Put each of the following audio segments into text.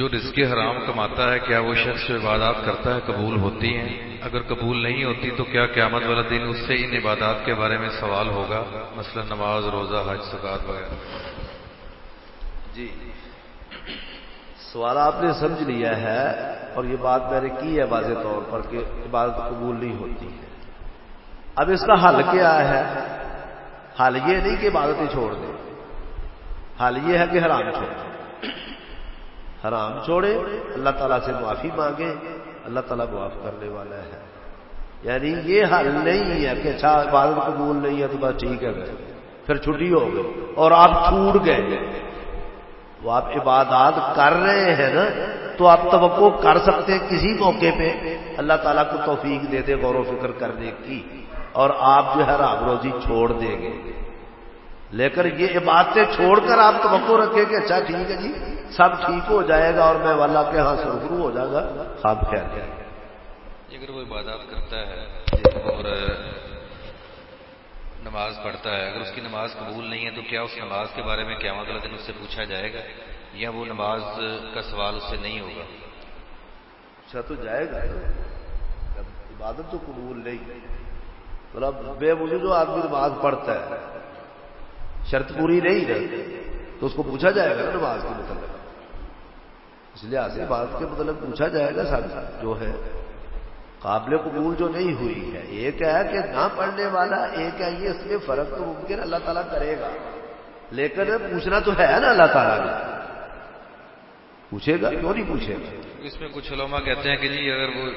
جو رزق حرام کماتا ہے، کیا وہ شخص جو عبادات کرتا ہے قبول ہوتی ہیں؟ اگر قبول نہیں ہوتی تو کیا قیامت والا دن اس سے ان عبادات کے بارے میں سوال ہوگا؟ مثلا نماز، روزہ، حج سکات وغیرہ۔ جی۔ سوال آپ نے سمجھ لیا ہے اور یہ بات میں نے کی ہے واضح طور پر کہ عبادت قبول نہیں ہوتی۔ ہے اب اس کا حل کیا ہے؟ حل یہ نہیں کہ عبادتیں چھوڑ دیں۔ حل یہ ہے کہ حرام چھوڑ دیں۔ حرام چھوڑے، اللہ تعالیٰ سے معافی مانگے، اللہ تعالیٰ معاف کرنے والا ہے۔ یعنی یہ حل نہیں ہے کہ اچھا عبادت قبول نہیں ہے تو بس ٹھیک ہے۔ پھر چھٹی ہو گئی اور آپ چھوٹ گئے۔ وہ آپ عبادات کر رہے ہیں نا، تو آپ توقع کر سکتے ہیں کسی موقع پہ۔ اللہ تعالیٰ کو توفیق دے دے غور و فکر کرنے کی۔ اور آپ جو ہے رام روزی چھوڑ دیں گے۔ لیکن یہ عبادتیں چھوڑ کر آپ توقع رکھیں کہ اچھا ٹھیک ہے جی۔ سب ٹھیک ہو جائے گا اور میں والا کے ہاں سرخرو ہو جائے گا خواب کیا اگر وہ عبادات کرتا ہے اور نماز پڑھتا ہے اگر اس کی نماز قبول نہیں ہے تو کیا اس نماز کے بارے میں کیا مطلب دن اس سے پوچھا جائے گا؟ یا وہ نماز کا سوال اس سے نہیں ہوگا؟ اچھا تو جائے گا۔ عبادت تو قبول نہیں۔ مطلب بے وجو جو آدمی نماز پڑھتا ہے شرط پوری نہیں ہے تو اس کو پوچھا جائے گا نماز کے متعلق۔ اس لیے آج بات کے مطلب پوچھا جائے گا سب جو ہے قابل قبول جو نہیں ہوئی ہے ایک ہے کہ نہ پڑھنے والا ایک ہے یہ اس میں فرق تو ممکن اللہ تعالیٰ کرے گا۔ لیکن پوچھنا تو ہے نا اللہ تعالیٰ نے پوچھے گا؟ کیوں نہیں پوچھے گا؟ اس میں کچھ علماء کہتے ہیں کہ جی اگر وہ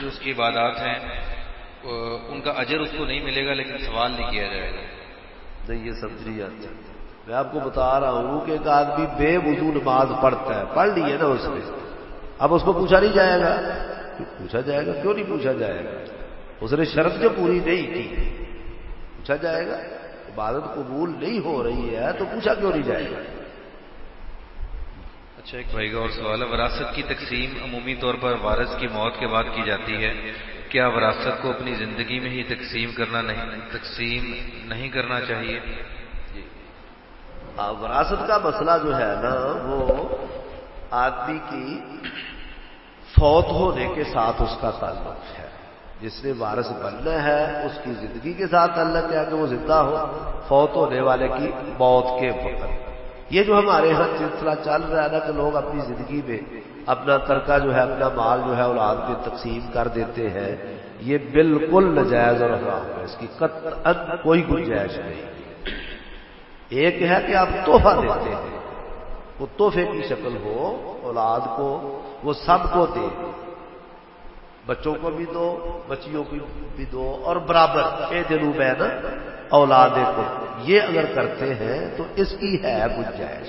جو اس کی عبادات ہیں ان کا اجر اس کو نہیں ملے گا لیکن سوال نہیں کیا جائے گا۔ نہیں یہ سمجھ نہیں آتی میں آپ کو بتا رہا ہوں کہ ایک آدمی بے وضو نماز پڑھتا ہے، پڑھ لی ہے نا اس نے۔ اب اس کو پوچھا نہیں جائے گا۔ پوچھا جائے گا؟ کیوں نہیں پوچھا جائے گا؟ اس نے شرط جو پوری نہیں کی۔ پوچھا جائے گا؟ عبادت قبول نہیں ہو رہی ہے، تو پوچھا کیوں نہیں جائے گا؟ اچھا ایک بھائی کا اور سوال ہے۔ وراثت کی تقسیم عمومی طور پر وارث کی موت کے بعد کی جاتی ہے۔ کیا وراثت کو اپنی زندگی میں ہی تقسیم کرنا نہیں، تقسیم نہیں کرنا چاہیے؟ وراثت کا مسئلہ جو ہے نا، وہ آدمی کی فوت ہونے کے ساتھ اس کا تعلق ہے۔ جس نے وارث بننا ہے، اس کی زندگی کے ساتھ تعلق ہے کہ وہ زندہ ہو، فوت ہونے والے کی موت کے وقت۔ یہ جو ہمارے یہاں سلسلہ چل رہا ہے نا، کہ لوگ اپنی زندگی میں اپنا ترکہ جو ہے، اپنا مال جو ہے، اولاد میں تقسیم کر دیتے ہیں۔ یہ بالکل نجائز اور حرام ہے۔ اس کی کوئی گنجائش نہیں۔ ایک ہے کہ آپ تحفہ دیتے ہیں۔ وہ تحفے کی شکل ہو، اولاد کو، وہ سب کو دے۔ بچوں کو بھی دو، بچیوں کو بھی دو، اور برابر۔ اے دلو میں نا اولاد کو۔ یہ اگر کرتے ہیں تو اس کی ہے گنجائش۔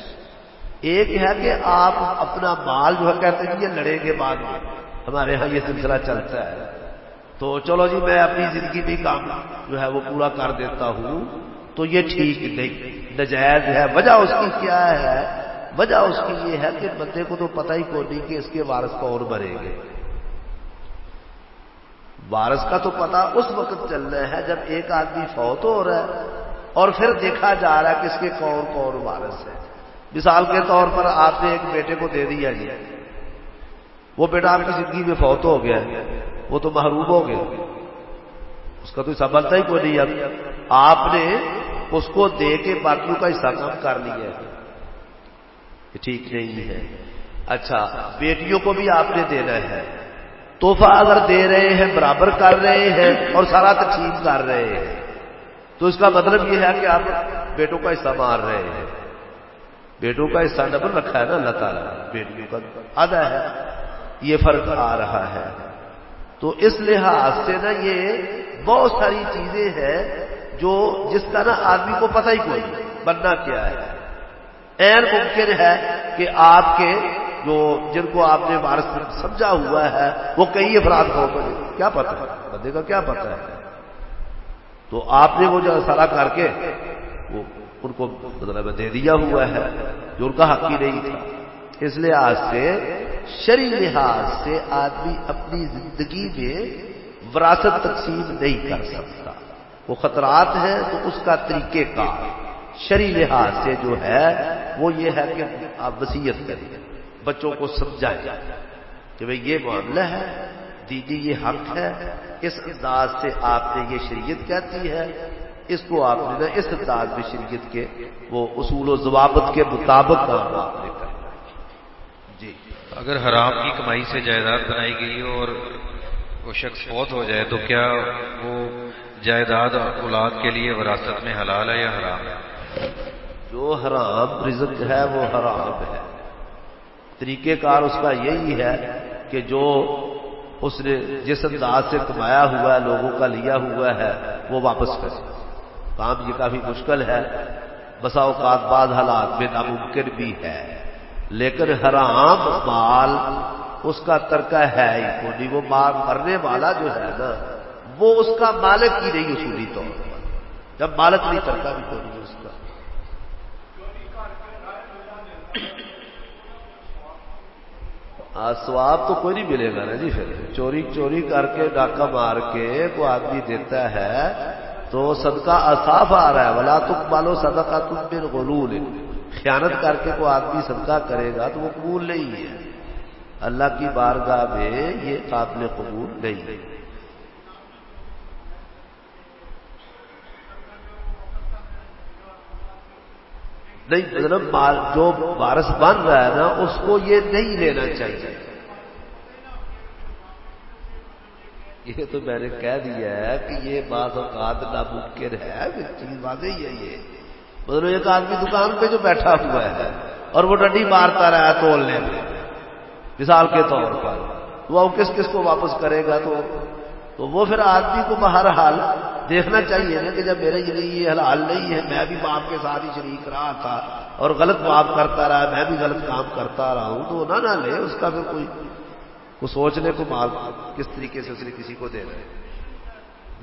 ایک ہے کہ آپ اپنا مال جو ہے، کہتے ہیں یہ لڑیں گے بعد میں۔ ہمارے یہاں یہ سلسلہ چلتا ہے۔ تو چلو جی میں اپنی زندگی بھی کام جو ہے، وہ پورا کر دیتا ہوں۔ تو یہ ٹھیک نہیں۔ نجائز ہے۔ وجہ اس کی کیا ہے؟ وجہ اس کی یہ ہے کہ بندے کو تو پتہ ہی کو نہیں کہ اس کے وارث کون بھریں گے۔ وارث کا تو پتا اس وقت چلنا ہے جب ایک آدمی فوت ہو رہا ہے اور پھر دیکھا جا رہا ہے کہ اس کے کون کون وارث ہے مثال کے طور پر آپ نے ایک بیٹے کو دے دیا جی۔ وہ بیٹا آپ کی زندگی میں فوت ہو گیا۔ وہ تو محروب ہو گیا۔ اس کا تو سنبھلتا ہی کوئی نہیں۔ اب آپ نے اس کو دے کے باقیوں کا حصہ کم کر لیا یہ ٹھیک نہیں ہے۔ اچھا بیٹیوں کو بھی آپ نے دینا ہے۔ توحفہ اگر دے رہے ہیں، برابر کر رہے ہیں اور سارا تقسیم کر رہے ہیں۔ تو اس کا مطلب یہ ہے کہ آپ بیٹوں کا حصہ مار رہے ہیں۔ بیٹوں کا حصہ ڈبل رکھا ہے نا اللہ تعالیٰ بیٹیوں کا آدھا ہے۔ یہ فرق آ رہا ہے۔ تو اس لحاظ سے نا یہ بہت ساری چیزیں ہیں جو جس کا نا آدمی کو پتہ ہی کوئی بننا کیا ہے؟ این ممکن ہے کہ آپ کے جو جن کو آپ نے وارث سمجھا ہوا ہے، وہ کئی افراد ہو پڑے۔ کیا پتا بندے کا کیا پتا ہے؟ تو آپ نے وہ جو سارا کر کے وہ ان کو مطلب دے دیا ہوا ہے، جو ان کا حق ہی نہیں تھا۔ اس لحاظ سے شری لحاظ سے آدمی اپنی زندگی میں وراثت تقسیم نہیں کر سکتا۔ وہ خطرات ہیں، تو اس کا طریقہ کار شری لحاظ سے جو ہے، وہ یہ ہے کہ آپ وسیعت کریں، بچوں کو سمجھائے کہ بھئی یہ معاملہ ہے دیدی یہ حق ہے، اس انداز سے آپ نے یہ شریعت کہتی ہے، اس کو آپ نے اس انداز میں شریعت کے وہ اصول و ضوابط کے مطابق کام آپ نے کرنا جی۔ اگر حرام کی کمائی سے جائیداد بنائی گئی ہو اور وہ شخص فوت ہو جائے تو کیا وہ جائیداد اولاد کے لیے وراثت میں حلال ہے یا حرام ہے؟ جو حرام رزق ہے وہ حرام ہے۔ طریقہ کار اس کا یہی ہے کہ جو اس نے جس انداز سے کمایا ہوا ہے، لوگوں کا لیا ہوا ہے، وہ واپس کرے۔ کام یہ کافی مشکل ہے۔ بسا اوقات بعض حالات میں ناممکن بھی ہے، لیکن حرام مال اس کا ترکہ ہے ہی کو نہیں وہ مار مرنے والا جو ہے نا وہ اس کا مالک ہی نہیں اصولی طور پر۔ جب مالک نہیں، ترکہ بھی تو نہیں اس کا۔ سواب تو کوئی نہیں ملے گا نا جی پھر۔ چوری چوری کر کے، ڈاکہ مار کے کوئی آدمی دیتا ہے تو صدقہ اصاف آ رہا ہے۔ بلا تم مالو صدقہ تم پھر غلول۔ خیانت کر کے کوئی آدمی صدقہ کرے گا تو وہ قبول نہیں ہے۔ اللہ کی بارگاہ میں یہ قابل قبول نہیں ہے۔ نہیں مطلب جو بارس بن رہا ہے نا، اس کو یہ نہیں لینا چاہیے۔ یہ تو میں نے کہہ دیا ہے کہ یہ بعض اوقات ناممکن ہے چیز واضح ہی ہے یہ۔ مطلب ایک آدمی دکان پہ جو بیٹھا ہوا ہے اور وہ ڈنڈی مارتا رہا ہے تولنے میں، مثال کے طور پر، وہ کس کس کو واپس کرے گا تو؟ تو وہ پھر آدمی کو بہر حال دیکھنا چاہیے نا کہ جب میرے لیے یہ حلال نہیں ہے، میں بھی باپ کے ساتھ ہی شریک رہا تھا اور غلط باپ کرتا رہا، میں بھی غلط کام کرتا رہا ہوں، تو نہ نہ لے اس کا پھر کوئی کو سوچنے کو مال کس طریقے سے اس نے کسی کو دے رہے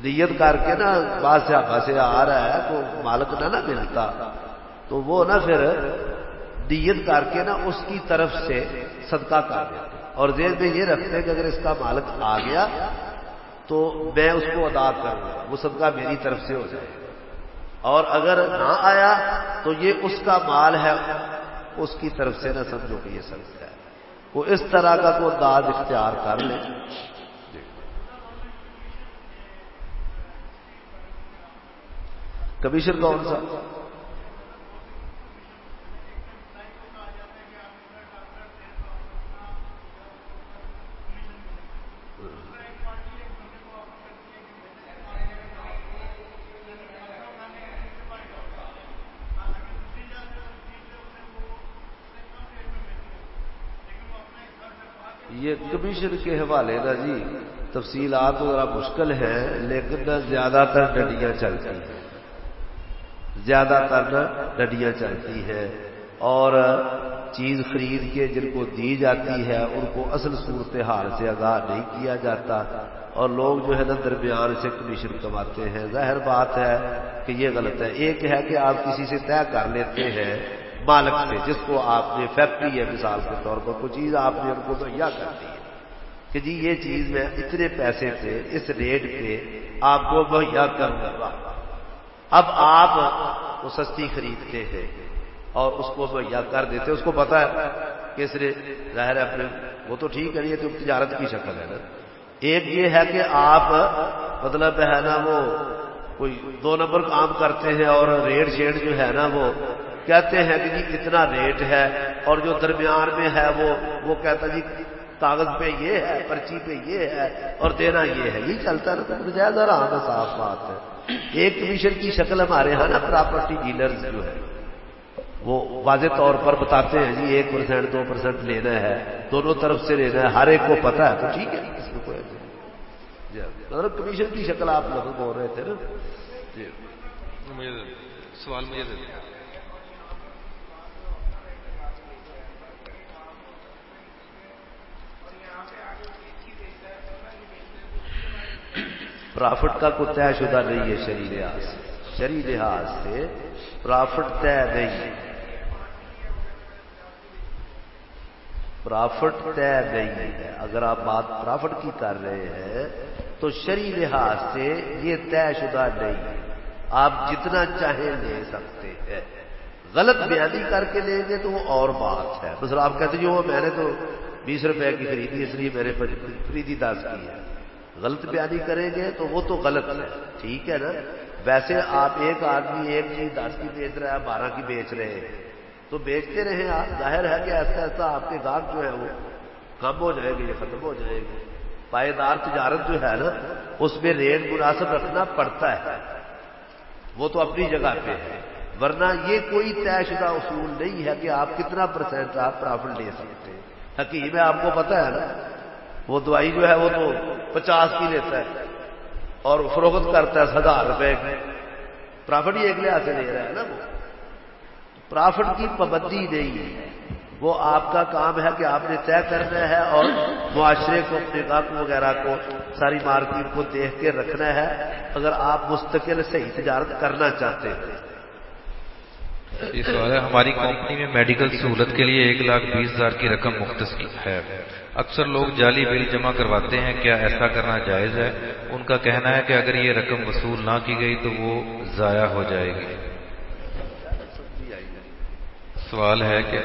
نیت کر کے نا بعض سے سے آ رہا ہے، تو مالک نہ نہ ملتا۔ تو وہ نا پھر نیت کر کے نا اس کی طرف سے صدقہ کر دیتے۔ اور ذہن میں یہ رکھتے کہ اگر اس کا مالک آ گیا تو میں اس کو ادا کروں گا وہ صدقہ میری طرف سے ہو جائے۔ اور اگر نہ آیا تو یہ اس کا مال ہے، اس کی طرف سے نہ سمجھو کہ یہ سب ہے۔ وہ اس طرح کا کوئی داد اختیار کر لے۔ کمیشن کون سا؟ یہ کے حوالے نا جی تفصیلات ذرا مشکل ہیں لیکن زیادہ تر ڈڈیاں چلتی ہیں۔ زیادہ تر ڈڈیاں چلتی ہیں۔ اور چیز خرید کے جن کو دی جاتی ہے، ان کو اصل صورتحال سے آگاہ نہیں کیا جاتا۔ اور لوگ جو ہے نا، درمیان سے کمیشن کماتے ہیں۔ ظاہر بات ہے کہ یہ غلط ہے۔ ایک ہے کہ آپ کسی سے طے کر لیتے ہیں مالک سے، جس کو آپ نے فیکٹری ہے مثال کے طور پر کوئی چیز آپ نے ان کو مہیا کر دی ہے۔ کہ جی یہ چیز میں اتنے پیسے سے اس ریٹ پہ آپ کو مہیا کروں گا۔ اب آپ وہ سستی خریدتے ہیں اور اس کو مہیا کر دیتے اس کو پتا ہے کہ اس نے ظاہر ہے اپنے وہ تو ٹھیک ہے، یہ تو تجارت کی شکل ہے نا۔ ایک یہ ہے کہ آپ مطلب ہے نا وہ کوئی دو نمبر کام کرتے ہیں اور ریٹ شیٹ جو ہے نا وہ کہتے ہیں کہ جی اتنا ریٹ ہے اور جو درمیان میں ہے وہ وہ کہتا جی کاغذ پہ یہ ہے، پرچی پہ یہ ہے اور دینا یہ ہے۔ یہ چلتا ہے ذرا ہمیں صاف بات ہے۔ ایک کمیشن کی شکل ہمارے یہاں نا پراپرٹی ڈیلر جو ہے وہ واضح طور پر بتاتے ہیں جی ایک پرسینٹ دو پرسینٹ لینا ہے، دونوں طرف سے لینا ہے، ہر ایک کو پتا ہے، تو ٹھیک ہے، اس میں کوئی مطلب کمیشن کی شکل آپ لوگ بول رہے تھے نا۔ جی۔ سوال مجھے پرافٹ کا کوئی طے شدہ نہیں ہے شری لحاظ سے۔ شری لحاظ سے پرافٹ طے نہیں۔ پرافٹ طے نہیں ہے۔ اگر آپ بات پرافٹ کی کر رہے ہیں، تو شری لحاظ سے یہ طے شدہ نہیں۔ ہے آپ جتنا چاہیں لے سکتے ہیں۔ غلط بیانی کر کے لیں گے تو وہ اور بات ہے۔ مثلا آپ کہتے جو میں نے تو بیس روپے کی خریدی، اس لیے میرے خریدی دس کی ہے۔ غلط بیانی کریں گے تو وہ تو غلط ہے۔ ٹھیک ہے نا؟ ویسے آپ ایک آدمی ایک چیز دس کی بیچ رہا ہے بارہ کی بیچ رہے ہیں۔ تو بیچتے رہے آپ۔ ظاہر ہے کہ ایسا ایسا آپ کے گاہک جو ہے وہ کم ہو جائے گی یا ختم ہو جائے گی پائیدار تجارت جو ہے نا، اس میں ریٹ مناسب رکھنا پڑتا ہے۔ وہ تو اپنی جگہ پہ ہے۔ ورنہ یہ کوئی طے شدہ اصول نہیں ہے کہ آپ کتنا پرسینٹ آپ پرافٹ لے سکتے ہیں۔ حکیم ہے، آپ کو پتا ہے نا۔ وہ دوائی جو ہے وہ تو پچاس کی لیتا ہے اور فروخت کرتا ہے ہزار روپے۔ کی پرافٹ ہی ایک لحاظ سے لے رہا ہے نا وہ۔ پرافٹ کی پابندی نہیں ہے۔ وہ آپ کا کام ہے کہ آپ نے طے کرنا ہے اور معاشرے کو، اپنے گاہک وغیرہ کو، ساری مارکیٹ کو دیکھ کے رکھنا ہے۔ اگر آپ مستقل صحیح تجارت کرنا چاہتے ہیں۔ یہ سوال ہے، ہماری کمپنی میں میڈیکل سہولت کے لیے ایک لاکھ بیس ہزار کی رقم مختص ہے۔ اکثر لوگ جعلی بل جمع کرواتے ہیں کیا ایسا کرنا جائز ہے؟ ان کا کہنا ہے کہ اگر یہ رقم وصول نہ کی گئی تو وہ ضائع ہو جائے گی۔ سوال ہے کہ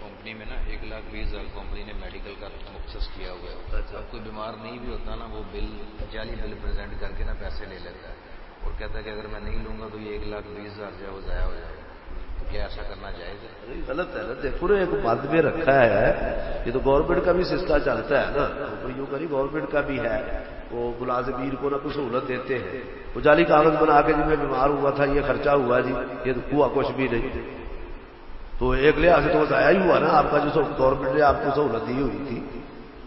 کمپنی میں نا ایک لاکھ بیس ہزار کمپنی نے میڈیکل کا مختص کیا ہوا ہے۔ اچھا۔ کوئی بیمار نہیں بھی ہوتا نا وہ بل جعلی بل پریزنٹ کر کے نا پیسے لے لیتا ہے۔ اور کہتا ہے کہ اگر میں نہیں لوں گا تو یہ ایک لاکھ بیس ہزار جو ہے وہ ضائع ہو جائے گا۔ کیا ایسا کرنا جائز ہے؟ غلط ہے نا۔ دیکھو ایک بند میں رکھا ہے۔ یہ تو گورنمنٹ کا بھی سسٹم چلتا ہے نا۔ یوں کری گورنمنٹ کا بھی ہے۔ وہ ملازمین کو نہ کوئی سہولت دیتے ہیں۔ وہ جعلی کاغذ بنا کے جی میں بیمار ہوا تھا، یہ خرچہ ہوا جی۔ یہ تو ہوا کچھ بھی نہیں۔ تو ایک لحاظ سے تو ضائع ہی ہوا نا۔ آپ کا جو گورنمنٹ نے آپ کو سہولت دی ہوئی تھی۔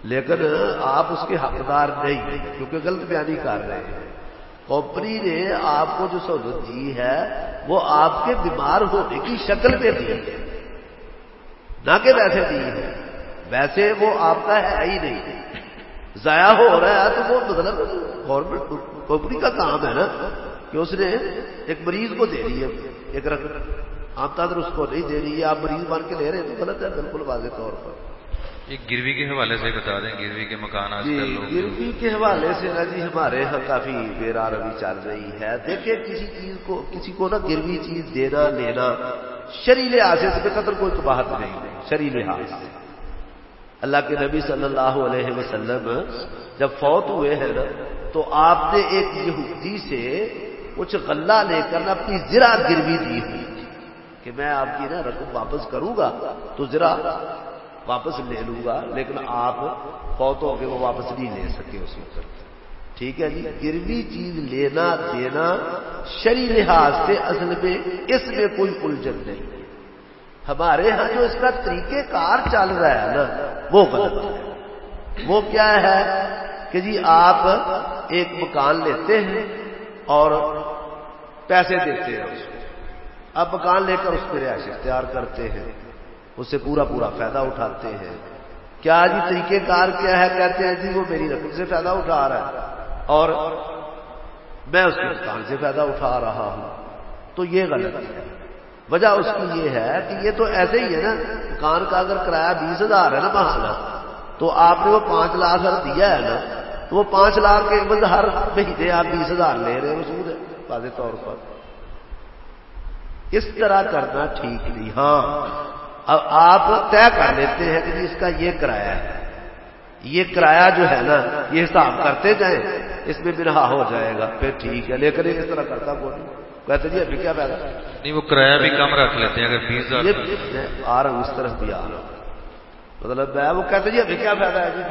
لیکن آپ اس کے حقدار نہیں، کیونکہ غلط بیانی کر رہے ہیں۔ کمپنی نے آپ کو جو سہولت دی ہے وہ آپ کے بیمار ہونے کی شکل میں دی ہے۔ نہ کہ ویسے دی ہے۔ ویسے وہ آپ کا ہے ہی نہیں۔ ضائع ہو رہا ہے تو وہ مطلب گورنمنٹ کمپنی کا کام ہے نا کہ اس نے ایک مریض کو دے رہی ہے۔ ایک رقم عام طور اس کو نہیں دے رہی ہے۔ آپ مریض بن کے لے رہے ہیں تو غلط ہے، بالکل واضح طور پر۔ ایک گروی کے حوالے سے بتا دیں گروی کے مکان جی گروی کے حوالے سے نا جی ہمارے یہاں کافی بیرا روی چل رہی ہے۔ دیکھیں کسی چیز کو کسی کو نا گروی چیز دینا لینا شری لحاظ سے قدر کوئی کباہت نہیں ہے شری لحاظ سے۔ اللہ کے نبی صلی اللہ علیہ وسلم جب فوت ہوئے ہیں نا تو آپ نے ایک یہودی سے کچھ غلہ لے کر اپنی زرا گروی دی ہوئی کہ میں آپ کی نا رقم واپس کروں گا تو ذرا واپس لے لوں گا، لیکن آپ فوت ہو کے وہ واپس نہیں لے سکے اس وقت۔ ٹھیک ہے جی؟ گروی چیز لینا دینا شری لحاظ سے اصل میں اس میں کوئی الجھن نہیں۔ ہمارے ہاں جو اس کا طریقہ کار چل رہا ہے نا، وہ غلط ہے۔ وہ کیا ہے کہ جی آپ ایک مکان لیتے ہیں اور پیسے دیتے ہیں اس کو۔ اب مکان لے کر اس پہ رہائش اختیار کرتے ہیں۔ اس سے پورا پورا فائدہ اٹھاتے ہیں۔ کیا جی طریقہ کار کیا ہے؟ کہتے ہیں جی وہ میری رقم سے فائدہ اٹھا رہا ہے۔ اور میں اس کے مکان سے فائدہ اٹھا رہا ہوں۔ تو یہ غلط ہے۔ وجہ اس کی یہ ہے کہ یہ تو ایسے ہی ہے نا مکان کا اگر کرایہ بیس ہزار ہے نا بہانا تو آپ نے وہ پانچ لاکھ دیا ہے نا، تو وہ پانچ لاکھ کے بند ہر مہینے آپ بیس ہزار لے رہے ہیں سود ہے واضح طور پر۔ اس طرح کرنا ٹھیک نہیں۔ ہاں۔ اب آپ طے کر لیتے ہیں کہ جی اس کا یہ کرایہ ہے۔ یہ کرایہ جو ہے نا یہ حساب کرتے جائیں اس میں بنا ہو جائے گا۔ پھر ٹھیک ہے لیکن اس طرح کرتا کوئی کہتے جی ابھی کیا فائدہ؟ نہیں وہ کرایہ بھی کم رکھ لیتے ہیں اگر بیس ہزار آ رہا ہوں اس طرف بھی آ رہا ہوں مطلب میں وہ کہتے جی ابھی کیا فائدہ ہے جی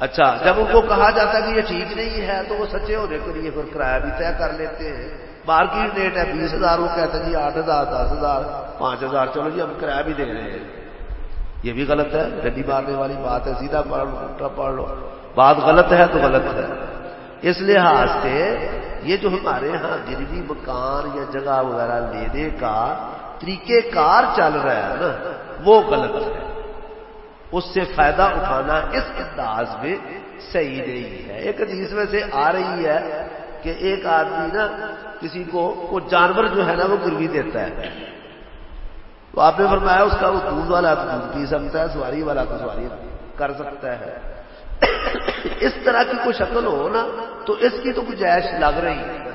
اچھا جب ان کو کہا جاتا ہے کہ یہ ٹھیک نہیں ہے تو وہ سچے ہونے کے لیے پھر کرایہ بھی طے کر لیتے ہیں۔ مارکیٹ ریٹ ہے بیس ہزار وہ کہتے ہیں جی آٹھ ہزار دس ہزار پانچ ہزار چلو جی ہم کرایہ بھی دے رہے ہیں یہ بھی غلط ہے گڈی مارنے والی بات ہے سیدھا پڑھ لو پڑھ لو بات غلط ہے تو غلط ہے اس لحاظ سے یہ جو ہمارے یہاں گروی مکان یا جگہ وغیرہ لینے کا طریقہ کار چل رہا ہے نا وہ غلط ہے اس سے فائدہ اٹھانا اس انداز میں صحیح نہیں ہے ایک حدیث میں سے آ رہی ہے کہ ایک آدمی نا کسی کو وہ جانور جو ہے نا وہ گروی دیتا ہے۔ تو آپ نے فرمایا اس کا وہ دودھ والا دودھ پی سکتا ہے، سواری والا تو سواری کر سکتا ہے۔ اس طرح کی کوئی شکل ہو نا، تو اس کی تو گنجائش لگ رہی۔ ہے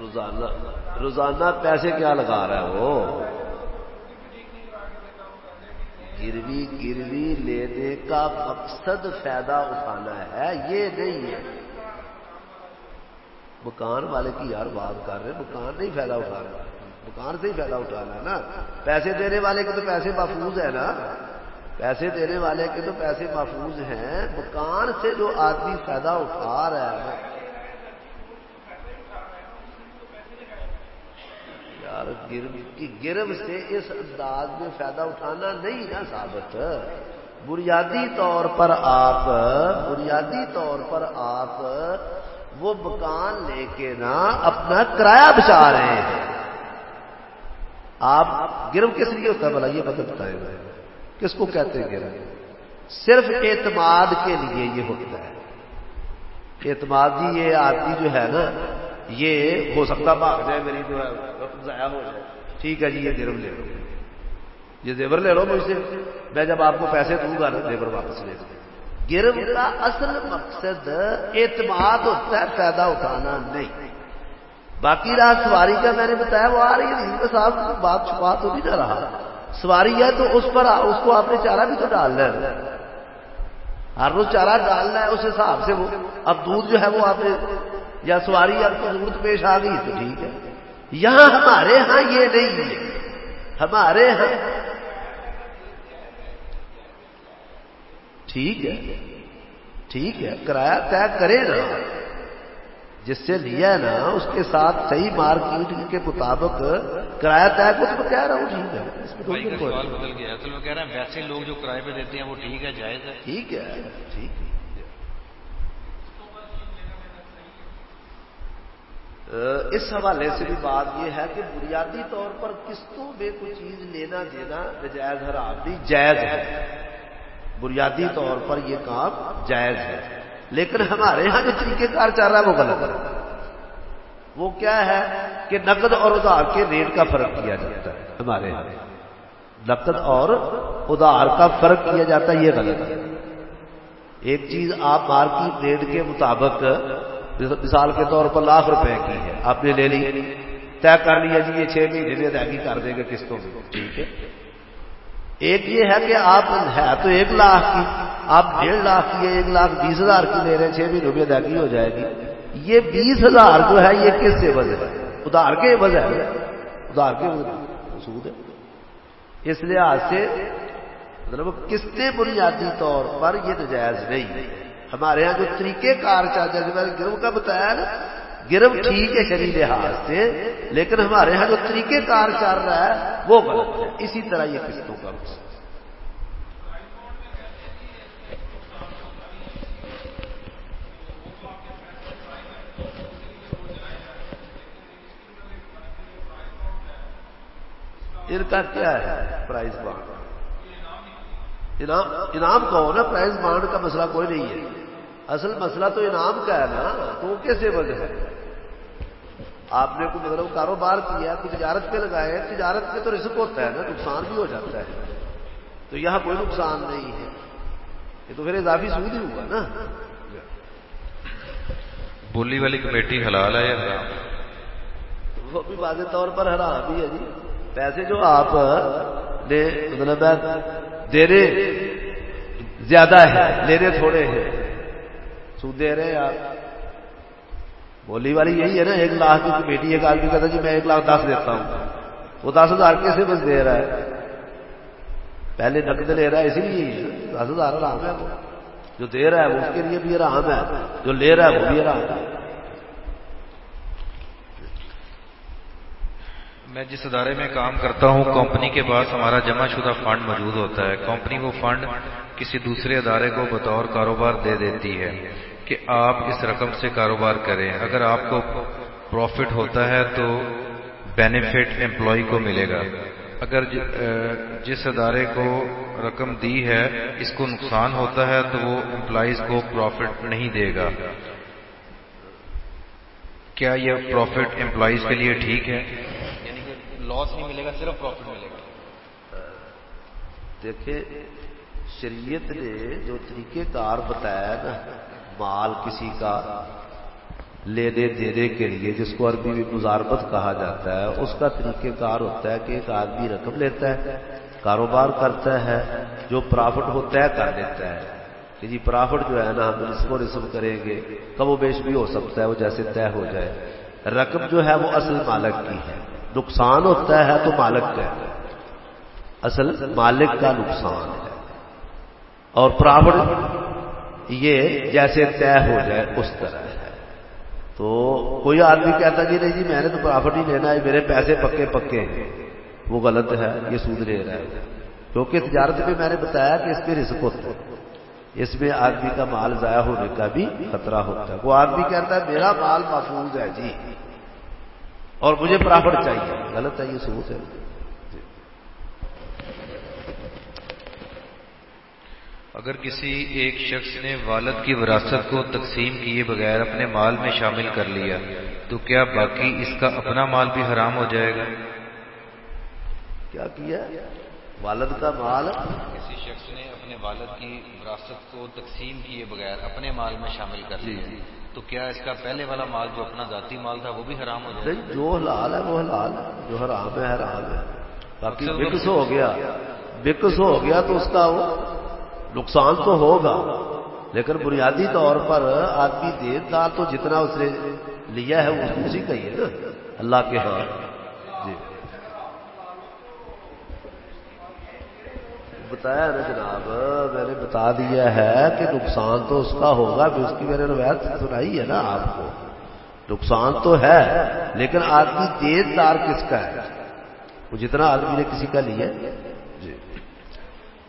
روزانہ روزانہ پیسے کیا لگا رہا ہے وہ؟ گروی گروی لینے کا مقصد فائدہ اٹھانا ہے، یہ نہیں ہے۔ مکان والے کی یار بات کر رہے مکان نہیں فائدہ اٹھا رہا مکان سے ہی فائدہ اٹھانا ہے نا۔ پیسے دینے والے کے تو پیسے محفوظ ہے نا۔ پیسے دینے والے کے تو پیسے محفوظ ہیں۔ مکان سے جو آدمی فائدہ اٹھا رہا ہے یار گرم سے اس انداز میں فائدہ اٹھانا نہیں نا ثابت۔ بنیادی طور پر آپ، بنیادی طور پر آپ وہ مکان لے کے نا اپنا کرایہ بچا رہے ہیں۔ آپ گرم کس لیے ہوتا ہے بلا یہ بدل بتائیں کس کو کہتے ہیں گرم صرف اعتماد کے لیے یہ ہوتا ہے۔ اعتماد جی یہ آدمی جو ہے نا، یہ ہو سکتا بھاگ جائے میری جو ہے۔ ضائع ہو جائے۔ ٹھیک ہے جی یہ گرم لے لو۔ یہ زیور لے لو مجھ سے۔ میں جب آپ کو پیسے دوں گا نا، زیور واپس لے لو۔ گرم کا اصل مقصد اعتماد ہوتا ہے، فائدہ اٹھانا نہیں۔ باقی رات سواری کا میں نے بتایا، وہ آ رہی ہے صاحب بات چھپا تو بھی نہ رہا۔ سواری ہے تو اس پر اس کو آپ نے چارہ بھی تو ڈالنا ہے۔ ہر روز چارہ ڈالنا ہے، اس حساب سے وہ، اب دودھ جو ہے وہ آپ نے، یا سواری اب کو ضرورت پیش آ گئی تو ٹھیک ہے۔ یہاں ہمارے ہاں یہ نہیں ہے۔ ہمارے ہاں۔ ٹھیک ہے۔ ٹھیک ہے۔ کرایہ طے کرے نا۔ جس سے لیا ہے نا اس کے ساتھ صحیح مارکیٹ کے مطابق کرایہ طے کو تو کہہ رہا ہوں ٹھیک ہے۔ سوال بدل گیا۔ اصل میں کہہ ہیں ویسے لوگ جو کرائے پہ دیتے ہیں وہ ٹھیک ہے جائز ہے۔ ٹھیک ہے۔ ٹھیک اس حوالے سے بھی بات یہ ہے کہ بنیادی طور پر قسطوں میں کوئی چیز لینا دینا نجائز حرام بھی جائز ہے۔ بنیادی طور پر یہ کام جائز ہے۔ لیکن ہمارے یہاں جو طریقہ کار چل رہا ہے وہ غلط ہے۔ وہ کیا ہے کہ نقد اور ادار کے ریٹ کا فرق کیا جاتا ہے۔ ہمارے یہاں نقد اور ادار کا فرق کیا جاتا ہے، یہ غلط ہے۔ ایک چیز آپ مارکیٹ ریٹ کے مطابق مثال کے طور پر لاکھ روپے کی ہے۔ آپ نے لے لی۔ طے کر لیا جی یہ چھ مہینے میں ادائیگی کر دیں گے قسطوں میں۔ ٹھیک ہے۔ ایک یہ ہے کہ آپ ہے تو ایک لاکھ کی، آپ ڈیڑھ لاکھ کی ایک لاکھ بیس ہزار کی لے رہے ہیں، چھ مہینے میں ادائیگی ہو جائے گی۔ یہ بیس ہزار جو ہے، یہ کس سے وجہ ہے؟ ادار کے وجہ ہے۔ ادار کے سود ہے۔ اس لحاظ سے مطلب قسطیں بنیادی طور پر یہ نجائز نہیں۔ ہمارے یہاں جو طریقے کار چاہتے ہیں میں نے گرو کا بتایا نا گرم ٹھیک ہے شری لحاظ سے، لیکن ہمارے یہاں جو طریقے کار چل رہا ہے، وہ غلط ہے۔ اسی طرح یہ قسطوں کا ان کا کیا ہے؟ پرائز بانڈ انعام کا ہو نا پرائز بانڈ کا مسئلہ کوئی نہیں ہے۔ اصل مسئلہ تو انعام کا ہے نا تو کیسے وجہ ہے؟ آپ نے کوئی مطلب کاروبار کیا تجارت پہ لگائے تجارت پہ تو رسک ہوتا ہے نا نقصان بھی ہو جاتا ہے۔ تو یہاں کوئی نقصان نہیں ہے۔ یہ تو پھر اضافی سود ہی ہوا نا۔ بولی والی کمیٹی حلال ہے یا حرام؟ وہ بھی واضح طور پر حرام ہی ہے جی۔ پیسے جو آپ نے مطلب دینے زیادہ ہے لینے تھوڑے ہیں۔ سود دے رہے آپ بولی والی یہی ہے نا، ایک لاکھ کی بیٹی، ایک آدمی کہتا جی میں ایک لاکھ دس دیتا ہوں۔ وہ دس ہزار کیسے بس دے رہا ہے۔ پہلے نقد لے رہا ہے، اسی لیے دس ہزار آرام ہے وہ۔ جو دے رہا ہے وہ اس کے لیے بھی آرام ہے، جو لے رہا ہے وہ بھی آرام ہے۔ میں جس ادارے میں کام کرتا ہوں، کمپنی کے پاس ہمارا جمع شدہ فنڈ موجود ہوتا ہے۔ کمپنی وہ فنڈ کسی دوسرے ادارے کو بطور کاروبار دے دیتی ہے کہ آپ اس رقم سے کاروبار کریں۔ اگر آپ کو پروفٹ ہوتا ہے تو بینیفٹ امپلائی کو ملے گا۔ اگر جس ادارے کو رقم دی ہے، اس کو نقصان ہوتا ہے تو وہ امپلائیز کو پروفٹ نہیں دے گا۔ کیا یہ پروفٹ امپلائیز کے لیے ٹھیک ہے؟ لاس نہیں ملے گا، صرف پروفٹ ملے گا۔ دیکھیں، شریعت نے جو طریقے کار بتایا نا، مال کسی کا لینے دینے کے لیے، جس کو عربی میں مزاربت کہا جاتا ہے، اس کا طریقہ کار ہوتا ہے کہ ایک آدمی رقم لیتا ہے، کاروبار کرتا ہے، جو پرافٹ وہ طے کر لیتا ہے۔ کہ جی پرافٹ جو ہے نا، ہم اس کو رسم کریں گے، کم و بیش بھی ہو سکتا ہے، وہ جیسے طے ہو جائے۔ رقم جو ہے وہ اصل مالک کی ہے۔ نقصان ہوتا ہے تو مالک کا اصل مالک کا نقصان ہے۔ اور پرافٹ یہ جیسے طے ہو جائے اس طرح ہے۔ تو کوئی آدمی کہتا جی نہیں جی میں نے تو پرافٹ ہی لینا ہے، میرے پیسے پکے پکے ہیں۔ وہ غلط ہے، یہ سود لے رہا ہے۔ کیونکہ تجارت میں میں نے بتایا کہ اس پہ رسک ہوتا ہے۔ اس میں آدمی کا مال ضائع ہونے کا بھی خطرہ ہوتا ہے۔ وہ آدمی کہتا ہے میرا مال محفوظ ہے جی۔ اور مجھے پرافٹ چاہیے۔ غلط ہے یہ سوچ ہے۔ اگر کسی ایک شخص نے والد کی وراثت کو تقسیم کیے بغیر اپنے مال میں شامل کر لیا تو کیا باقی اس کا اپنا مال بھی حرام ہو جائے گا؟ کیا کیا؟ والد کا مال؟ کسی شخص نے اپنے والد کی وراثت کو تقسیم کیے بغیر اپنے مال میں شامل کر لیا۔ جی، جی۔ تو کیا اس کا پہلے والا مال جو اپنا ذاتی مال تھا وہ بھی حرام ہو جائے؟ جو حلال ہے وہ حلال ہے جو حرام ہے حرام ہے۔ باقی بکس ہو گیا بکس ہو گیا تو اس کا وہ نقصان تو ہوگا۔ لیکن بنیادی طور پر آدمی دیر دار تو جتنا اس نے لیا ہے وہ اسی کا ہی ہے نا۔ اللہ کے ہاں۔ جی۔ بتایا نا جناب میں نے بتا دیا ہے کہ نقصان تو اس کا ہوگا بھی اس کی میں نے روایت سنائی ہے نا آپ کو۔ نقصان تو ہے، لیکن آدمی دیر دار کس کا ہے؟ وہ جتنا آدمی نے کسی کا لیا جی۔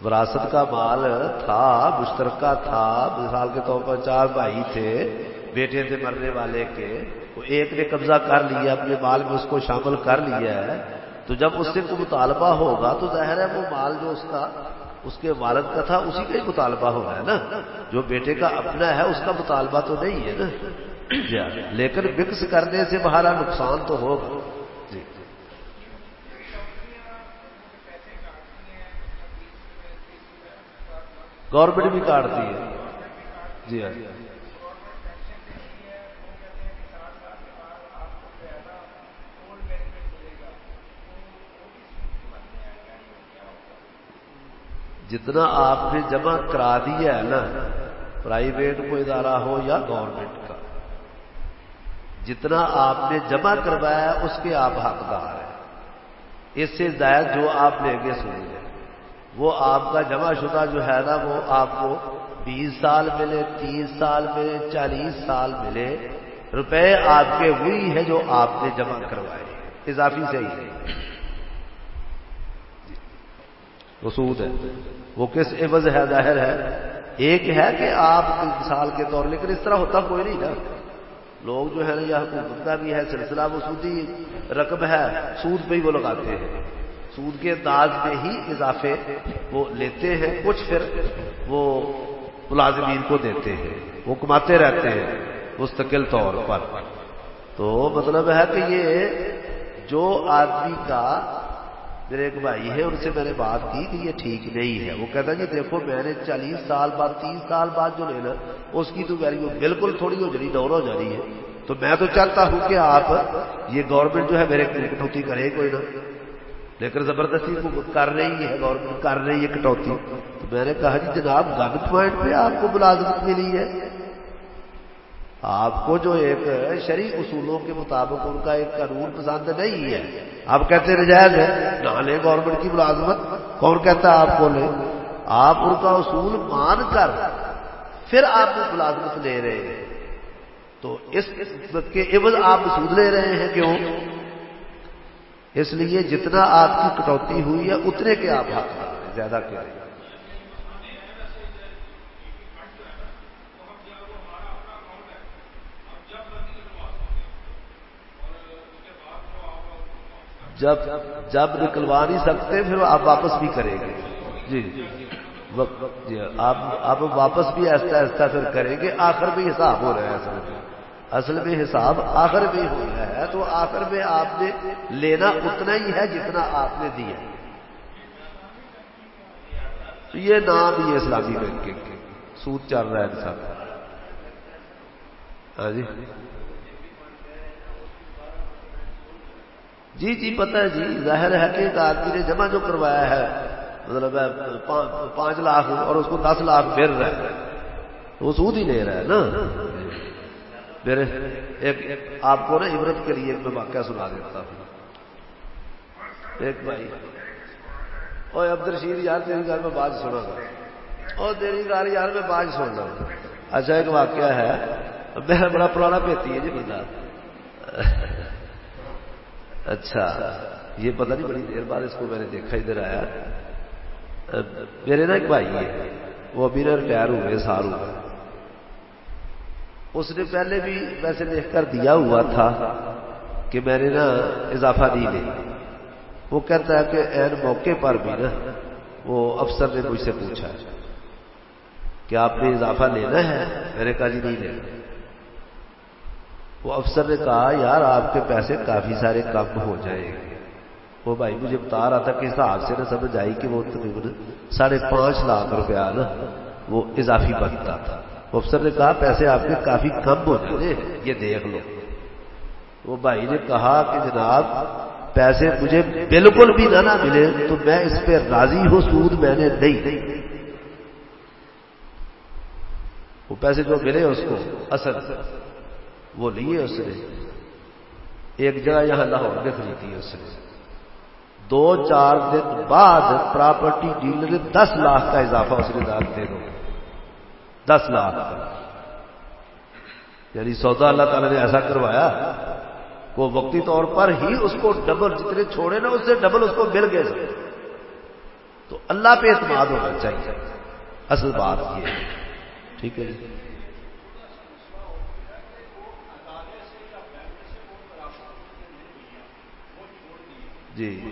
وراثت کا مال تھا، مشترکہ تھا، مثال کے طور پر چار بھائی تھے، بیٹے تھے مرنے والے کے، وہ ایک نے قبضہ کر لیا، اپنے مال میں اس کو شامل کر لیا ہے۔ تو جب اس سے کوئی مطالبہ ہوگا تو ظاہر ہے وہ مال جو اس کا اس کے والد کا تھا، اسی کا ہی مطالبہ ہو رہا ہے نا؟ جو بیٹے کا اپنا ہے، اس کا مطالبہ تو نہیں ہے نا؟ جی ہاں، لیکن مکس کرنے سے بہارا نقصان تو ہوگا۔ جی۔ گورنمنٹ بھی کاٹتی ہے۔ جی ہاں۔ جتنا آپ نے جمع کرا دیا ہے نا پرائیویٹ کو ادارہ ہو یا گورنمنٹ کا، جتنا آپ نے جمع کروایا اس کے آپ حقدار ہیں۔ اس سے زائد جو آپ لیں گے سن لیں وہ آپ کا جمع شدہ جو ہے نا، وہ آپ کو بیس سال ملے، تیس سال ملے، چالیس سال ملے، روپے آپ کے وہی ہے جو آپ نے جمع کروائے۔ اضافی سے ہی وہ سود ہے۔ وہ کس عوض ہے، ظاہر ہے۔ ایک ہے کہ آپ مثال کے طور لیکن اس طرح ہوتا کوئی نہیں نا۔ لوگ جو ہے یہ حکومت کا بھی ہے، سلسلہ وہ سودی رقم ہے، سود پہ ہی وہ لگاتے ہیں۔ سود کے انداز میں ہی اضافے وہ لیتے ہیں، کچھ پھر وہ ملازمین کو دیتے ہیں۔ وہ کماتے رہتے ہیں، مستقل طور پر۔ تو مطلب ہے کہ یہ جو آدمی کا میرے ایک بھائی ہے ان سے میں نے بات کی کہ یہ ٹھیک نہیں ہے۔ وہ کہتا جی دیکھو، میں نے چالیس سال بعد، تیس سال بعد جو لینا، اس کی تو ویلیو بالکل تھوڑی ہو جانی ڈور ہو جانی ہے۔ تو میں تو چاہتا ہوں کہ آپ یہ گورنمنٹ جو ہے میرے کٹوتی کرے، کوئی نہ۔ لیکن زبردستی کو کر رہی ہے گورنمنٹ کر رہی ہے کٹوتی۔ تو میں نے کہا جی جناب گن پوائنٹ پہ آپ کو ملازمت ملی ہے۔ آپ کو جو ایک شریف اصولوں کے مطابق ان کا ایک قانون پسند نہیں ہے۔ آپ کہتے نجائز ہے۔ نہ لے گورنمنٹ کی ملازمت۔ کون کہتا ہے آپ کو لے آپ ان کا اصول مان کر پھر آپ ملازمت لے رہے ہیں۔ تو اس کے عوض آپ سود لے رہے ہیں کیوں؟ اس لیے جتنا آپ کی کٹوتی ہوئی ہے، اتنے کے آپ حق زیادہ کیا جب جب نکلوا نہیں سکتے، پھر آپ واپس بھی کریں گے۔ جی۔ جی آپ آپ واپس بھی ایسا ایسا پھر کریں گے، آخر میں حساب ہو رہا ہے اصل میں۔ اصل میں حساب آخر میں ہو رہا ہے، تو آخر میں آپ نے لینا اتنا ہی ہے جتنا آپ نے دیا۔ یہ نام ہی اسلامی بینکنگ۔ کے سود چل رہا ہے انسان۔ ہاں جی۔ جی جی پتہ ہے جی ظاہر ہے کہ ایک آدمی نے جمع جو کروایا ہے مطلب پانچ لاکھ اور اس کو دس لاکھ پھر رہا ہے۔ وہ سود ہی لے رہا ہے نا۔ پھر ایک آپ کو نا عبرت کے لیے میں واقعہ سنا دیتا ہوں۔ ایک بھائی اور عبد الرشید یار، تیری گھر میں بات سنا گا۔ اور تیری گھر یار میں بات سننا اچھا ایک واقعہ ہے۔ میں، بڑا پرانا پیتی ہے جی بندہ۔ اچھا یہ پتہ نہیں، بڑی دیر بعد اس کو میں نے دیکھا ادھر آیا۔ میرے نا ایک بھائی ہے، وہ ابھی نا ریٹائر ہوئے سال ہوئے اس نے پہلے بھی ویسے لکھ کر دیا ہوا تھا کہ میں نے نا اضافہ نہیں لے وہ کہتا ہے کہ این موقع پر بھی نا وہ افسر نے مجھ سے پوچھا کہ آپ نے اضافہ لینا ہے؟ میں نے کہا جی نہیں لینا۔ وہ افسر نے کہا، یار، آپ کے پیسے کافی سارے کم ہو جائیں گے. وہ بھائی مجھے بتا رہا تھا کہ حساب سے نہ سمجھ آئی کہ وہ تقریباً ساڑھے پانچ لاکھ روپیہ نا وہ اضافی بنتا تھا۔ وہ افسر نے کہا، پیسے آپ کے کافی کم ہو جائیں یہ دیکھ لو. وہ بھائی نے کہا کہ جناب، پیسے مجھے بالکل بھی نہ نہ ملے، تو میں اس پہ راضی ہوں، سود میں نے نہیں. وہ پیسے جو ملے اس کو، اصل وہ لیے اس نے۔ ایک جگہ یہاں لاہور میں خریدی ہے اس نے۔ دو چار دن بعد پراپرٹی ڈیلر نے دس لاکھ کا اضافہ اس نے دار دے دو۔ دس لاکھ۔ کا یعنی سودا اللہ تعالی نے ایسا کروایا وہ وقتی طور پر ہی اس کو ڈبل جتنے چھوڑے نا، اس سے ڈبل اس کو مل گئے۔ تو اللہ پہ اعتماد ہونا چاہیے۔ اصل بات یہ ٹھیک ہے جی؟ جی۔ جی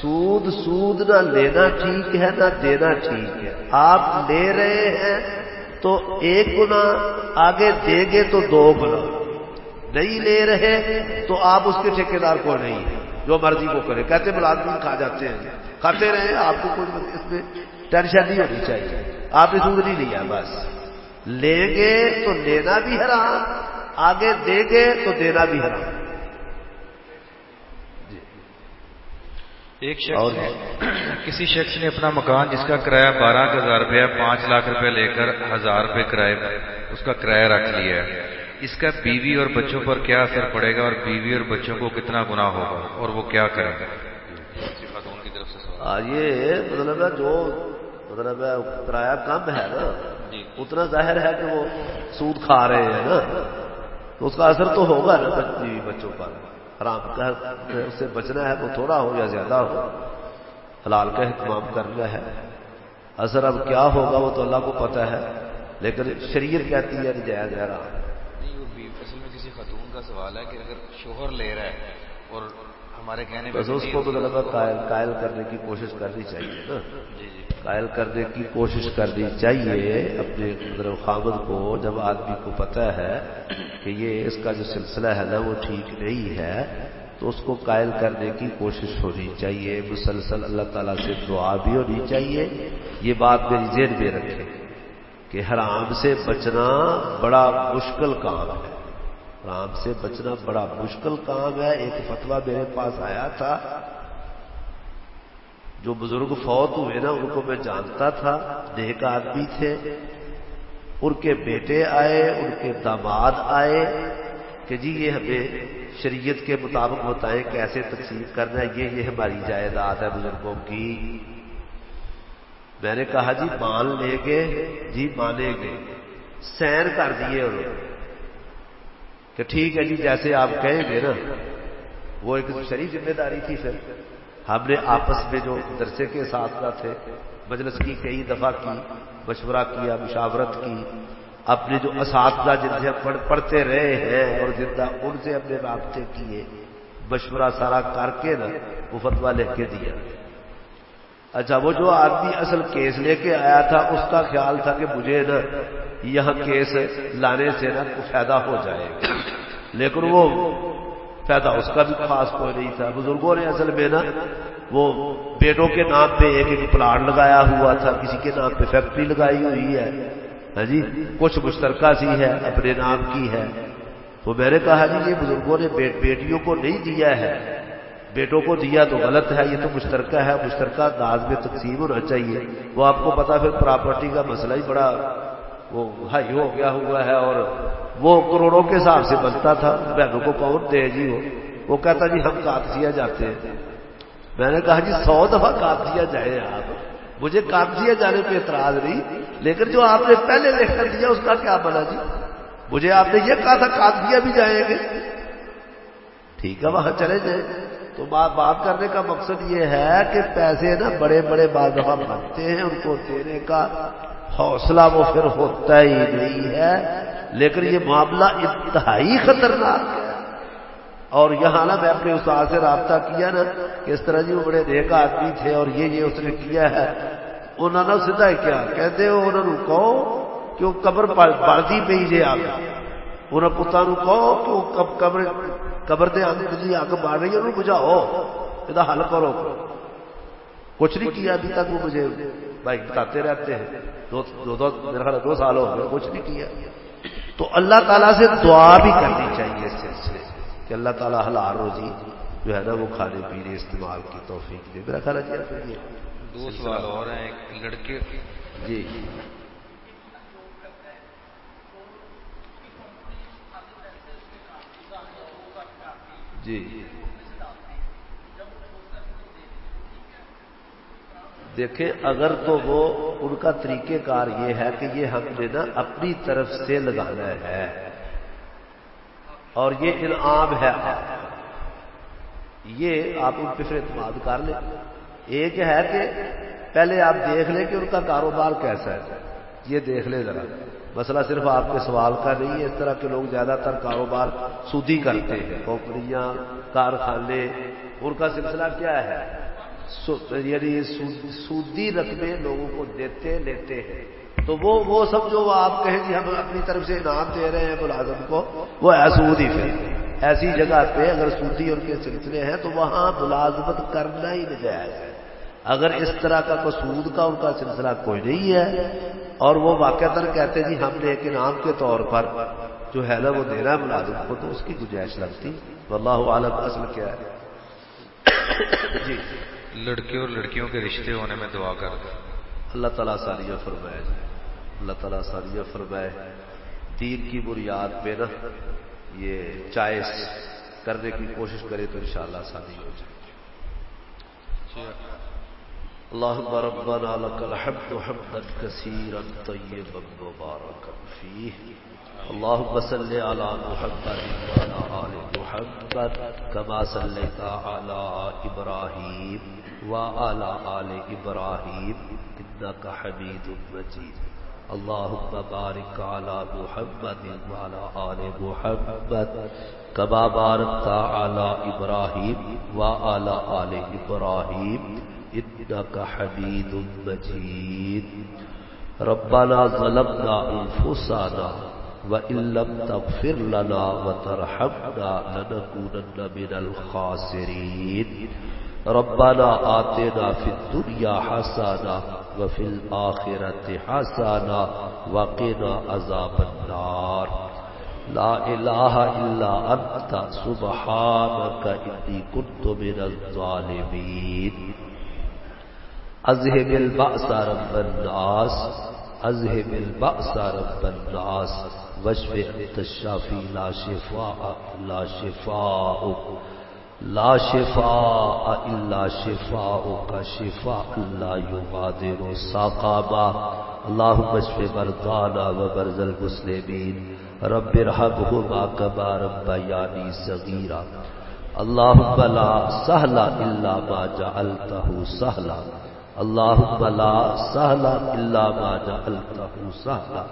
سود سود نہ لینا ٹھیک ہے، نہ دینا ٹھیک ہے۔ آپ لے رہے ہیں تو ایک گنا آگے دے گے تو دو گنا نہیں لے رہے تو آپ اس کے ٹھیکیدار کو نہیں، جو مرضی کو کرے۔ کہتے ملازمین کھا جاتے ہیں۔ کھاتے رہے، آپ کو کوئی اس میں ٹینشن نہیں ہونی چاہیے۔ آپ نے سود نہیں لیا، بس۔ لیں گے تو لینا بھی حرام آگے دیں گے تو دینا بھی حرام جی۔ ایک شخص کسی شخص نے اپنا مکان جس کا کرایہ بارہ ہزار روپیہ پانچ لاکھ روپے لے کر ہزار روپے کرایہ اس کا کرایہ رکھ لیا ہے اس کا بیوی اور بچوں پر کیا اثر پڑے گا اور بیوی اور بچوں کو کتنا گنا ہوگا اور وہ کیا کرے گا یہ مطلب جو مطلب کرایہ کم ہے نا۔ اتنا ظاہر ہے کہ وہ سود کھا رہے ہیں نا۔ تو اس کا اثر تو ہوگا نا بیوی بچوں پر۔ حرام کا اس سے بچنا ہے وہ تھوڑا ہو یا زیادہ ہو۔ حلال کا اہتمام کرنا ہے۔ اثر اب کیا ہوگا وہ تو اللہ کو پتا ہے۔ لیکن شریعت کہتی ہے جایا جا رہا اصل میں کسی خاتون کا سوال ہے کہ اگر شوہر لے رہا ہے اور ہمارے کہنے بس اس کو مطلب قائل قائل کرنے کی کوشش کرنی چاہیے نا۔ جی جی۔ قائل کرنے کی کوشش کرنی چاہیے اپنے مطلب خامد کو، جب آدمی کو پتہ ہے کہ یہ اس کا جو سلسلہ ہے نا، وہ ٹھیک نہیں ہے، تو اس کو قائل کرنے کی کوشش ہونی چاہیے۔ مسلسل اللہ تعالیٰ سے دعا بھی ہونی چاہیے۔ یہ بات میری ذہن میں رکھے کہ حرام سے بچنا بڑا مشکل کام ہے۔ حرام سے بچنا بڑا مشکل کام ہے۔ ایک فتوا میرے پاس آیا تھا۔ جو بزرگ فوت ہوئے نا، ان کو میں جانتا تھا، نیک آدمی تھے۔ ان کے بیٹے آئے، ان کے داماد آئے کہ جی یہ ہمیں شریعت کے مطابق بتائیں کیسے تقسیم کرنا ہے، یہ یہ ہماری جائیداد ہے بزرگوں کی۔ میں نے کہا جی مان لے گے جی مانیں گے سین کر دیے انہوں کہ ٹھیک ہے جی جیسے آپ کہیں گے نا، وہ ایک شریف ذمہ داری تھی پھر۔ ہم نے آپس میں جو درسے کے ساتھ تھے، مجلس کی کئی دفعہ کی، مشورہ کیا، مشاورت کی، اپنے جو اساتذہ جن سے پڑھ پڑھتے رہے ہیں اور زندہ، ان سے اپنے رابطے کیے۔ مشورہ سارا کر کے نا، وہ فتوا لکھ کے دیا۔ اچھا وہ جو آدمی اصل کیس لے کے آیا تھا، اس کا خیال تھا کہ مجھے نا یہاں کیس لانے سے نا فائدہ ہو جائے گا۔ لیکن وہ فائدہ اس کا بھی خاص کوئی نہیں تھا۔ بزرگوں نے اصل میں نا وہ بیٹوں کے نام پہ ایک ایک پلاٹ لگایا ہوا تھا، کسی کے نام پہ فیکٹری لگائی ہوئی ہے۔ ہاں جی کچھ مشترکہ سی ہے، اپنے نام کی ہے۔ تو میں نے کہا جی یہ بزرگوں نے بیٹیوں کو نہیں دیا ہے۔ بیٹوں کو دیا تو غلط ہے، یہ تو مشترکہ ہے۔ مشترکہ داز میں تقسیم ہونا چاہیے۔ وہ آپ کو پتا پھر پراپرٹی کا مسئلہ ہی بڑا وہ ہائی ہو گیا ہوا ہے اور وہ کروڑوں کے حساب سے بنتا تھا۔ بہنوں کو کون دے جی وہ وہ کہتا جی ہم کاغذیا جاتے ہیں۔ میں نے کہا جی سو دفعہ کاغذیا جائے آپ۔ مجھے کاغذیا جانے پہ اعتراض نہیں، لیکن جو آپ نے پہلے لکھ کر دیا اس کا کیا بنا جی؟ مجھے آپ نے یہ کہا تھا کاغذیا بھی جائیں گے۔ ٹھیک ہے، وہاں چلے جائیں۔ تو بات بات کرنے کا مقصد یہ ہے کہ پیسے نا بڑے بڑے بعض دفعہ بنتے ہیں۔ ان کو دینے کا حوصلہ وہ پھر ہوتا ہی نہیں ہے۔ لیکن یہ معاملہ انتہائی خطرناک ہے۔ اور یہاں نا میں اپنے استاد سے رابطہ کیا نا کہ اس طرح جی وہ بڑے نیک آدمی تھے اور یہ یہ اس نے کیا ہے۔ انہوں نے سیدھا کیا، کہتے ہو انہوں نے کہو کہ وہ قبر بڑھتی پی جی آپ انہوں نے پتا کہو کہ وہ قبر قبر دے اندر جی اگ مار رہی ہے، انہوں بجھاؤ۔ یہ حل کرو۔ کچھ نہیں کیا، ابھی تک وہ مجھے بھائی بتاتے رہتے ہیں۔ دو دو میرا خیال دو سال ہو گئے کچھ نہیں کیا۔ تو اللہ تعالیٰ سے دعا بھی کرنی چاہیے اس سلسلے کہ اللہ تعالیٰ حلال روزی جو ہے نا وہ کھانے پینے استعمال کی توفیق دے۔ میرا خیال ہے دو سوال اور ہیں ایک لڑکے۔ جی۔ جی۔ دیکھیں، اگر تو وہ ان کا طریقہ کار یہ ہے کہ یہ ہم نے نا اپنی طرف سے لگانا ہے۔ اور یہ انعام ہے۔ یہ آپ ان پہ پھر اعتماد کر لیں۔ ایک ہے کہ پہلے آپ دیکھ لیں کہ ان کا کاروبار کیسا ہے۔ یہ دیکھ لیں ذرا۔ مسئلہ صرف آپ کے سوال کا نہیں ہے، اس طرح کے لوگ زیادہ تر کاروبار سودی کرتے ہیں۔ کمپنیاں کارخانے۔ ان کا سلسلہ کیا ہے؟ یعنی سودی رقبے لوگوں کو دیتے لیتے ہیں۔ تو وہ وہ سب جو آپ کہیں گے ہم اپنی طرف سے انعام دے رہے ہیں ملازم کو، وہ سود ہی پھر ایسی جگہ پہ اگر سودی ان کے سلسلے ہیں تو وہاں ملازمت کرنا ہی نجائز ہے۔ اگر اس طرح کا کوئی سود کا ان کا سلسلہ کوئی نہیں ہے، اور وہ واقع تر کہتے جی ہم نے ایک انعام کے طور پر جو ہے نا وہ دینا ملازم کو، تو اس کی گنجائش لگتی۔ واللہ عالم اصل کیا ہے۔ جی۔ لڑکے اور لڑکیوں کے رشتے ہونے میں دعا کر دیں اللہ تعالیٰ ساریہ فرمائے۔ اللہ تعالیٰ ساریہ فرمائے۔ دین کی بنیاد پہ نا یہ چائس کرنے کی کوشش کرے تو انشاءاللہ شاء اللہ ہو جائے۔ اللهم ربنا لك الحمد حمدا كثيرا طيبا مباركا فيه. اللهم صل على محمد وعلى آل محمد كما صليت على إبراهيم وعلى آل إبراهيم إنك حميد مجيد. اللهم بارك على محمد وعلى آل محمد كما باركت على إبراهيم وعلى آل إبراهيم إنك حميد مجيد. ربنا ظلمنا أنفسنا وإن لم تغفر لنا وترحمنا لنكونن من الخاسرين. ربنا آتنا في الدنيا حسنة وفي الآخرة حسنة وقنا عذاب النار. لا إله إلا أنت، سبحانك إني كنت من الظالمين. أذهب البأس رب الناس اذهب البأس رب الناس واشف انت الشافي لا شفاء لا شفاء لا شفاء الا شفاءك شفاء لا يغادر سقما اللهم اشف مرضانا ومرضى المسلمين. رب ارحمهما كما ربياني صغيرا. اللهم لا سهل الا ما جعلته سهلا. اللهم لا سهل الا ما جعلته سهلا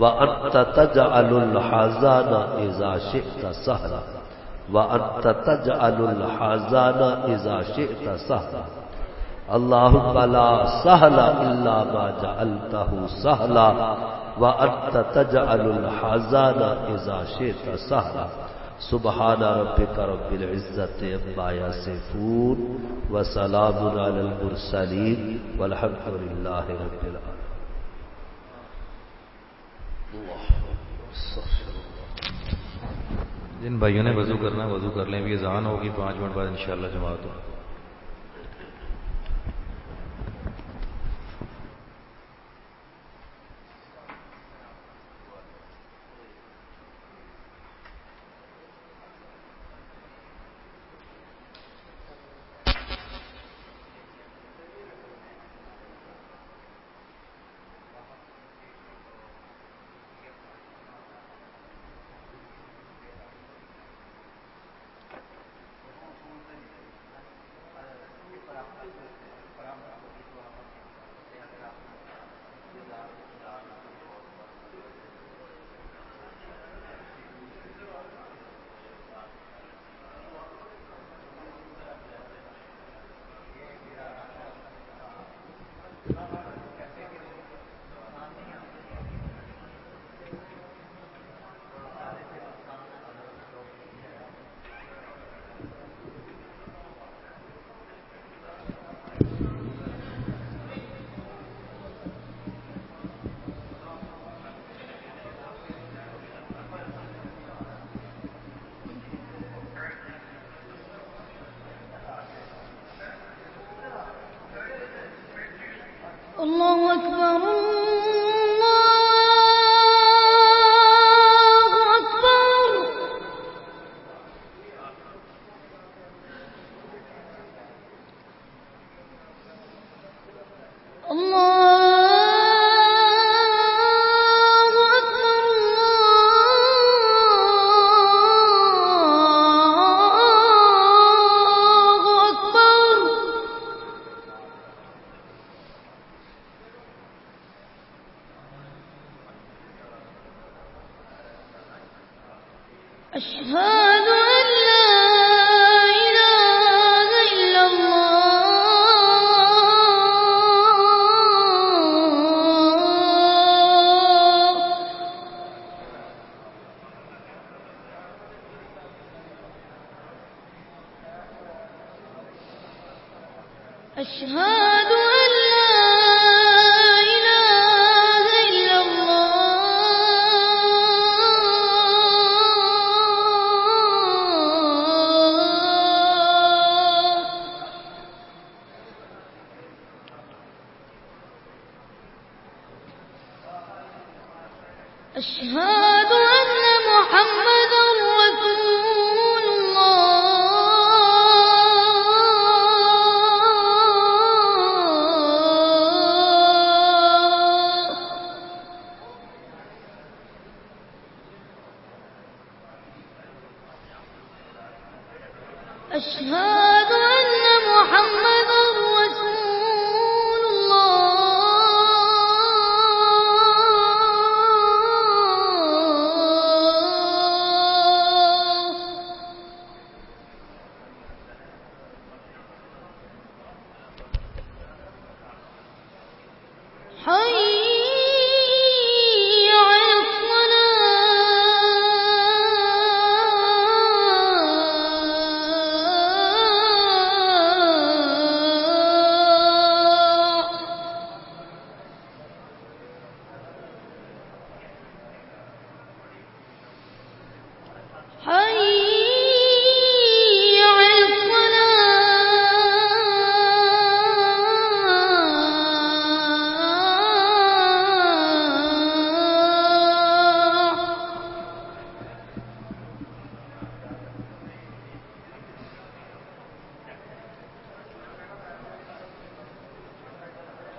وانت تجعل الحزن اذا شئت سهلا وانت تجعل الحزن اذا شئت سهلا اللهم لا سهل الا ما جعلته سهلا وانت تجعل الحزن اذا شئت سهلا سبحان ربك رب العزة عما يصفون وسلام على المرسلين والحمد لله رب العالمين جن بھائیوں نے وضو کرنا وضو کر لیں بھی اذان ہوگی، پانچ منٹ بعد انشاءاللہ جماعت ہوگی۔ الله أكبر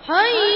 ہاں